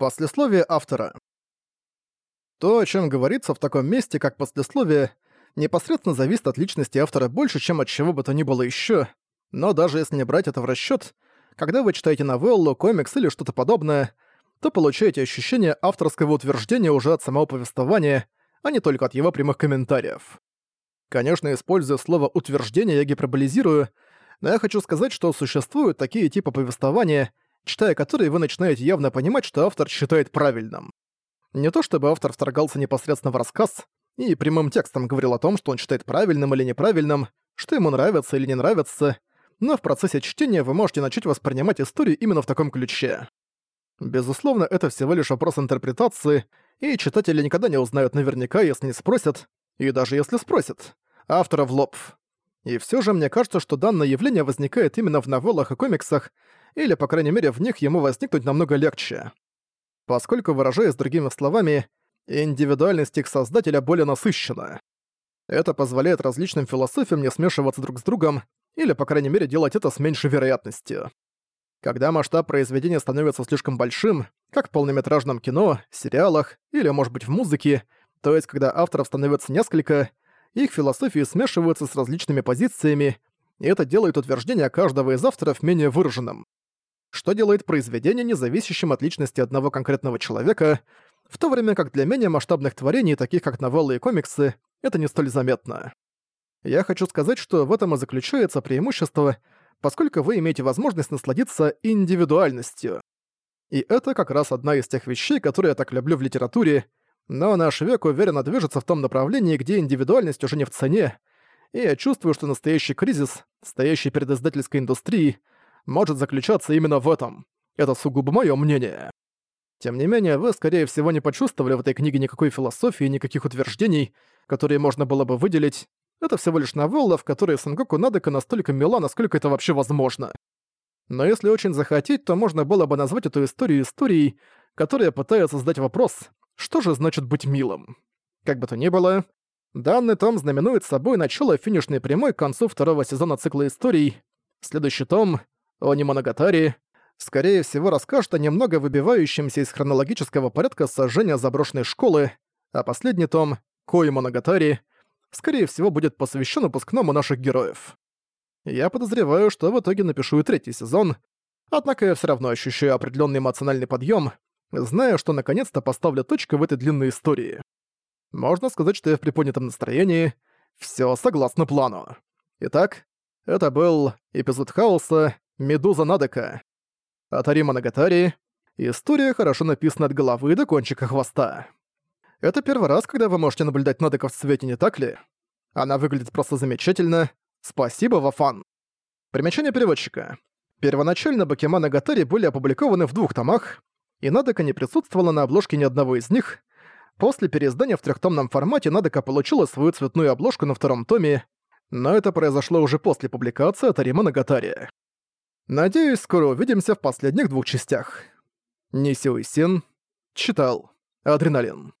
Послесловие автора. То, о чем говорится в таком месте, как послесловие, непосредственно зависит от личности автора больше, чем от чего бы то ни было еще. Но даже если не брать это в расчет, когда вы читаете новеллу, комикс или что-то подобное, то получаете ощущение авторского утверждения уже от самого повествования, а не только от его прямых комментариев. Конечно, используя слово «утверждение», я гиперболизирую, но я хочу сказать, что существуют такие типы повествования, читая которые вы начинаете явно понимать, что автор считает правильным. Не то чтобы автор вторгался непосредственно в рассказ и прямым текстом говорил о том, что он считает правильным или неправильным, что ему нравится или не нравится, но в процессе чтения вы можете начать воспринимать историю именно в таком ключе. Безусловно, это всего лишь вопрос интерпретации, и читатели никогда не узнают наверняка, если не спросят, и даже если спросят, автора в лоб. И все же мне кажется, что данное явление возникает именно в новеллах и комиксах, или, по крайней мере, в них ему возникнуть намного легче. Поскольку, выражаясь другими словами, индивидуальность их создателя более насыщена. Это позволяет различным философиям не смешиваться друг с другом, или, по крайней мере, делать это с меньшей вероятностью. Когда масштаб произведения становится слишком большим, как в полнометражном кино, сериалах или, может быть, в музыке, то есть когда авторов становится несколько, их философии смешиваются с различными позициями, и это делает утверждение каждого из авторов менее выраженным что делает произведение независящим от личности одного конкретного человека, в то время как для менее масштабных творений, таких как новеллы и комиксы, это не столь заметно. Я хочу сказать, что в этом и заключается преимущество, поскольку вы имеете возможность насладиться индивидуальностью. И это как раз одна из тех вещей, которые я так люблю в литературе, но наш век уверенно движется в том направлении, где индивидуальность уже не в цене, и я чувствую, что настоящий кризис, стоящий перед издательской индустрией, может заключаться именно в этом. Это сугубо моё мнение. Тем не менее, вы, скорее всего, не почувствовали в этой книге никакой философии, никаких утверждений, которые можно было бы выделить. Это всего лишь новелла, в которой Сангоку Надека настолько мила, насколько это вообще возможно. Но если очень захотеть, то можно было бы назвать эту историю историей, которая пытается задать вопрос, что же значит быть милым. Как бы то ни было, данный том знаменует собой начало финишной прямой к концу второго сезона цикла историй. Следующий том Они Моногатари, скорее всего, расскажет о немного выбивающемся из хронологического порядка сожжения заброшенной школы, а последний том, Кои Моногатари, скорее всего, будет посвящен выпускному наших героев. Я подозреваю, что в итоге напишу и третий сезон, однако я все равно ощущаю определенный эмоциональный подъем, зная, что наконец-то поставлю точку в этой длинной истории. Можно сказать, что я в приподнятом настроении, все согласно плану. Итак, это был эпизод хаоса Медуза Надека. Атари Моногатари. История хорошо написана от головы до кончика хвоста. Это первый раз, когда вы можете наблюдать Надека в цвете, не так ли? Она выглядит просто замечательно. Спасибо, Вафан. Примечание переводчика. Первоначально Бакема Гатари были опубликованы в двух томах, и Надека не присутствовала на обложке ни одного из них. После переиздания в трехтомном формате Надека получила свою цветную обложку на втором томе, но это произошло уже после публикации Атарима Нагатари. Надеюсь, скоро увидимся в последних двух частях. Нисиуй Син читал. Адреналин.